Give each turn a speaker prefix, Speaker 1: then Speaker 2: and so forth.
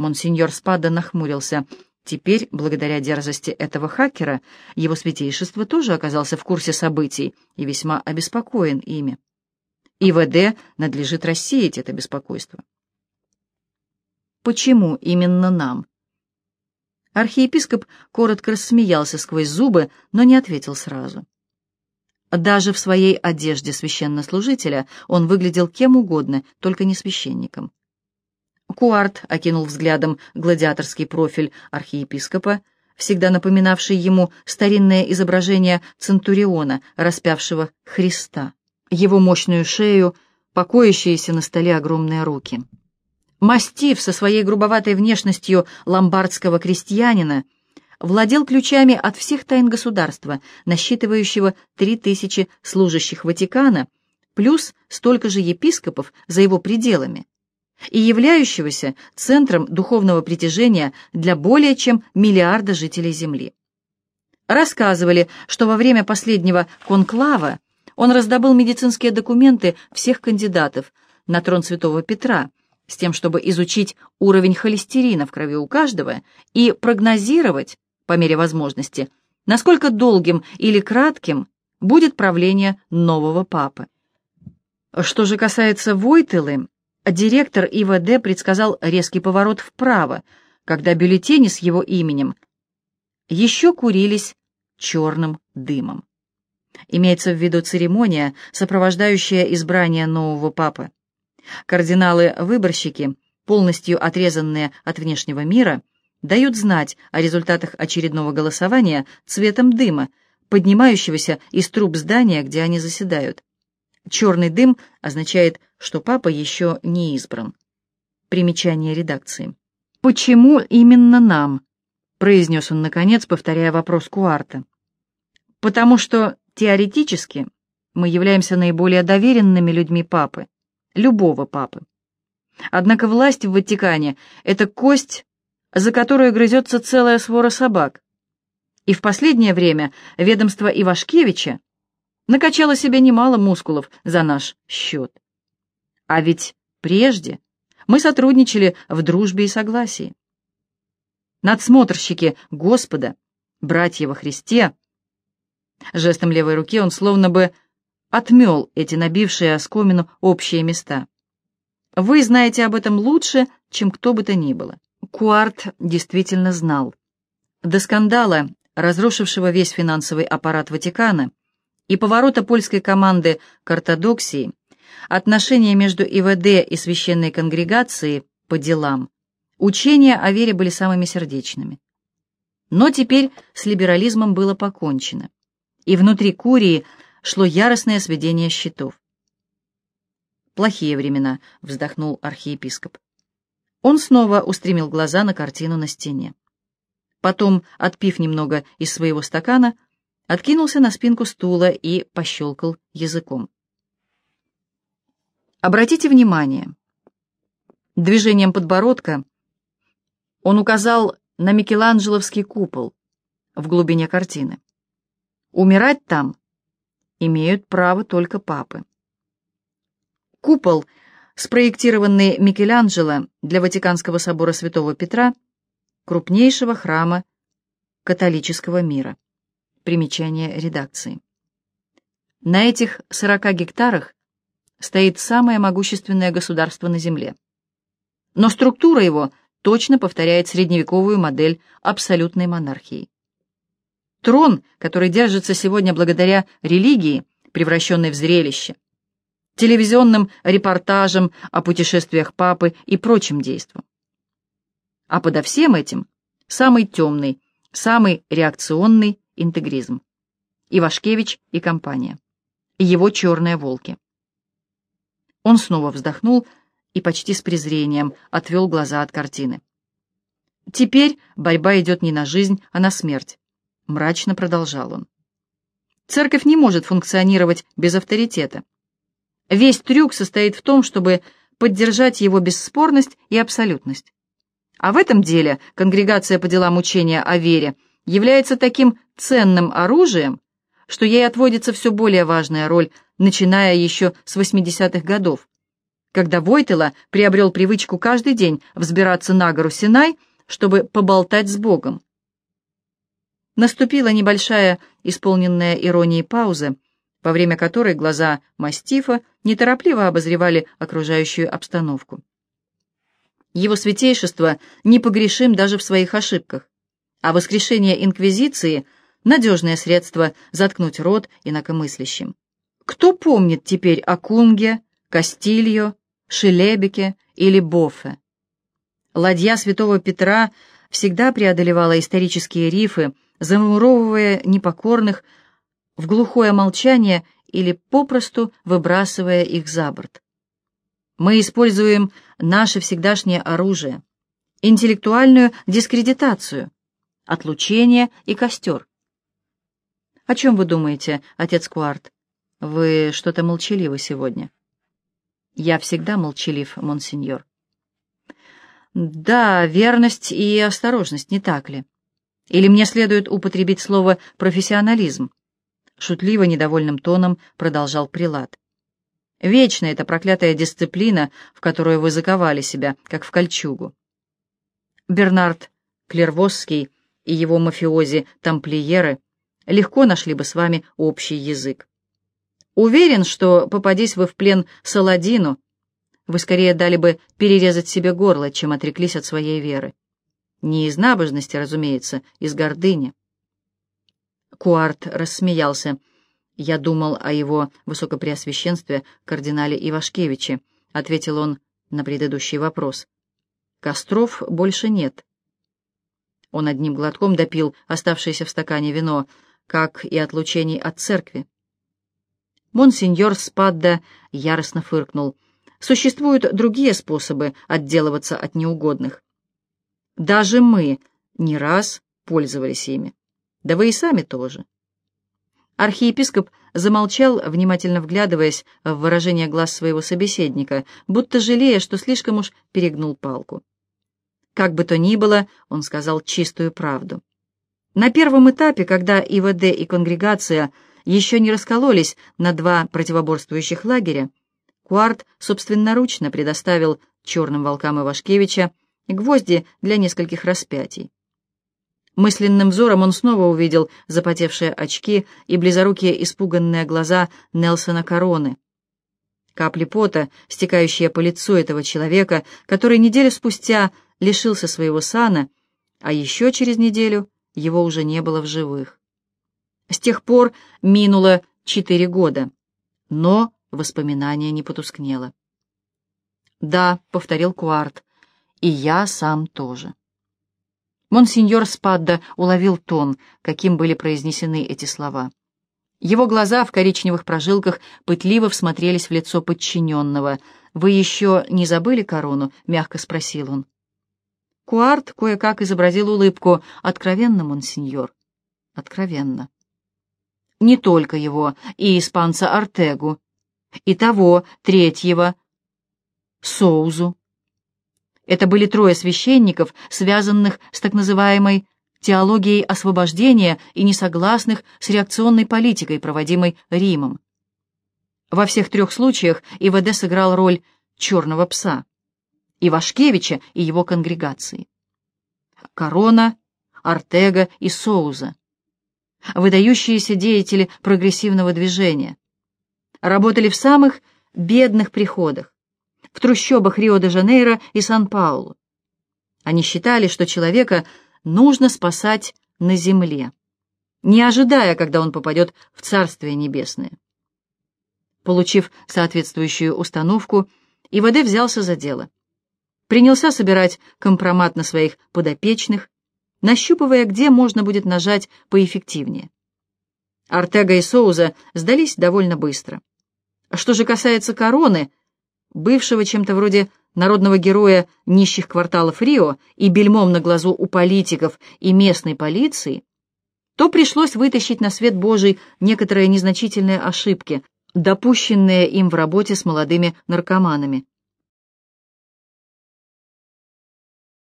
Speaker 1: Монсеньор Спада нахмурился. Теперь, благодаря дерзости этого хакера, его святейшество тоже оказался в курсе событий и весьма обеспокоен ими. ИВД надлежит рассеять это беспокойство. Почему именно нам? Архиепископ коротко рассмеялся сквозь зубы, но не ответил сразу. Даже в своей одежде священнослужителя он выглядел кем угодно, только не священником. Куарт окинул взглядом гладиаторский профиль архиепископа, всегда напоминавший ему старинное изображение Центуриона, распявшего Христа, его мощную шею, покоящиеся на столе огромные руки. Мастив со своей грубоватой внешностью ломбардского крестьянина владел ключами от всех тайн государства, насчитывающего три тысячи служащих Ватикана, плюс столько же епископов за его пределами, и являющегося центром духовного притяжения для более чем миллиарда жителей Земли. Рассказывали, что во время последнего конклава он раздобыл медицинские документы всех кандидатов на трон святого Петра, с тем, чтобы изучить уровень холестерина в крови у каждого и прогнозировать, по мере возможности, насколько долгим или кратким будет правление нового папы. Что же касается Войтелы, директор ИВД предсказал резкий поворот вправо, когда бюллетени с его именем еще курились черным дымом. Имеется в виду церемония, сопровождающая избрание нового папы. Кардиналы-выборщики, полностью отрезанные от внешнего мира, дают знать о результатах очередного голосования цветом дыма, поднимающегося из труб здания, где они заседают. Черный дым означает, что папа еще не избран. Примечание редакции. «Почему именно нам?» — произнес он, наконец, повторяя вопрос Куарта. «Потому что, теоретически, мы являемся наиболее доверенными людьми папы любого папы. Однако власть в Ватикане — это кость, за которую грызется целая свора собак. И в последнее время ведомство Ивашкевича накачало себе немало мускулов за наш счет. А ведь прежде мы сотрудничали в дружбе и согласии. Надсмотрщики Господа, братья во Христе, жестом левой руки он словно бы отмел эти набившие оскомину общие места. Вы знаете об этом лучше, чем кто бы то ни было. Куарт действительно знал. До скандала, разрушившего весь финансовый аппарат Ватикана, и поворота польской команды к ортодоксии, отношения между ИВД и священной конгрегацией по делам, учения о вере были самыми сердечными. Но теперь с либерализмом было покончено, и внутри Курии шло яростное сведение счетов. «Плохие времена», — вздохнул архиепископ. Он снова устремил глаза на картину на стене. Потом, отпив немного из своего стакана, откинулся на спинку стула и пощелкал языком. Обратите внимание. Движением подбородка он указал на Микеланджеловский купол в глубине картины. Умирать там имеют право только папы. Купол, спроектированный Микеланджело для Ватиканского собора Святого Петра, крупнейшего храма католического мира. Примечание редакции. На этих 40 гектарах стоит самое могущественное государство на Земле. Но структура его точно повторяет средневековую модель абсолютной монархии. Трон, который держится сегодня благодаря религии, превращенной в зрелище, телевизионным репортажам о путешествиях папы и прочим действам. А подо всем этим самый темный, самый реакционный интегризм. Ивашкевич и компания. Его черные волки. Он снова вздохнул и почти с презрением отвел глаза от картины. Теперь борьба идет не на жизнь, а на смерть мрачно продолжал он. Церковь не может функционировать без авторитета. Весь трюк состоит в том, чтобы поддержать его бесспорность и абсолютность. А в этом деле конгрегация по делам учения о вере является таким ценным оружием, что ей отводится все более важная роль, начиная еще с 80-х годов, когда Войтела приобрел привычку каждый день взбираться на гору Синай, чтобы поболтать с Богом. Наступила небольшая, исполненная иронией пауза, во время которой глаза мастифа неторопливо обозревали окружающую обстановку. Его святейшество непогрешим даже в своих ошибках, а воскрешение Инквизиции — надежное средство заткнуть рот инакомыслящим. Кто помнит теперь о Кунге, Кастильо, Шелебике или Бофе? Ладья святого Петра всегда преодолевала исторические рифы, замуровывая непокорных в глухое молчание или попросту выбрасывая их за борт. Мы используем наше всегдашнее оружие, интеллектуальную дискредитацию, отлучение и костер. О чем вы думаете, отец Куарт? Вы что-то молчаливы сегодня. Я всегда молчалив, монсеньор. Да, верность и осторожность, не так ли? Или мне следует употребить слово «профессионализм»?» Шутливо, недовольным тоном продолжал Прилад. «Вечно эта проклятая дисциплина, в которую вы заковали себя, как в кольчугу». Бернард Клервосский и его мафиози-тамплиеры легко нашли бы с вами общий язык. Уверен, что, попадись вы в плен Саладину, вы скорее дали бы перерезать себе горло, чем отреклись от своей веры. Не из набожности, разумеется, из гордыни. Куарт рассмеялся. «Я думал о его высокопреосвященстве кардинале Ивашкевиче», — ответил он на предыдущий вопрос. «Костров больше нет». Он одним глотком допил оставшееся в стакане вино, как и отлучений от церкви. Монсеньор Спадда яростно фыркнул. «Существуют другие способы отделываться от неугодных. Даже мы не раз пользовались ими. Да вы и сами тоже. Архиепископ замолчал, внимательно вглядываясь в выражение глаз своего собеседника, будто жалея, что слишком уж перегнул палку. Как бы то ни было, он сказал чистую правду. На первом этапе, когда ИВД и конгрегация еще не раскололись на два противоборствующих лагеря, Куарт собственноручно предоставил черным волкам Ивашкевича гвозди для нескольких распятий. Мысленным взором он снова увидел запотевшие очки и близорукие испуганные глаза Нелсона Короны. Капли пота, стекающие по лицу этого человека, который неделю спустя лишился своего сана, а еще через неделю его уже не было в живых. С тех пор минуло четыре года, но воспоминание не потускнело. «Да», — повторил Куарт, и я сам тоже. Монсеньор Спадда уловил тон, каким были произнесены эти слова. Его глаза в коричневых прожилках пытливо всмотрелись в лицо подчиненного. «Вы еще не забыли корону?» — мягко спросил он. Куарт кое-как изобразил улыбку. «Откровенно, монсеньор?» «Откровенно». «Не только его, и испанца Артегу, и того, третьего, Соузу, это были трое священников, связанных с так называемой теологией освобождения и несогласных с реакционной политикой, проводимой Римом. Во всех трех случаях ИВД сыграл роль черного пса, Ивашкевича и его конгрегации. Корона, Артега и Соуза. Выдающиеся деятели прогрессивного движения. Работали в самых бедных приходах, в трущобах Рио-де-Жанейро и Сан-Паулу. Они считали, что человека нужно спасать на земле, не ожидая, когда он попадет в Царствие Небесное. Получив соответствующую установку, ИВД взялся за дело. Принялся собирать компромат на своих подопечных, нащупывая, где можно будет нажать поэффективнее. Артега и Соуза сдались довольно быстро. Что же касается короны, бывшего чем-то вроде народного героя нищих кварталов Рио и бельмом на глазу у политиков и местной полиции, то пришлось вытащить на свет Божий некоторые незначительные ошибки, допущенные им в работе с молодыми наркоманами.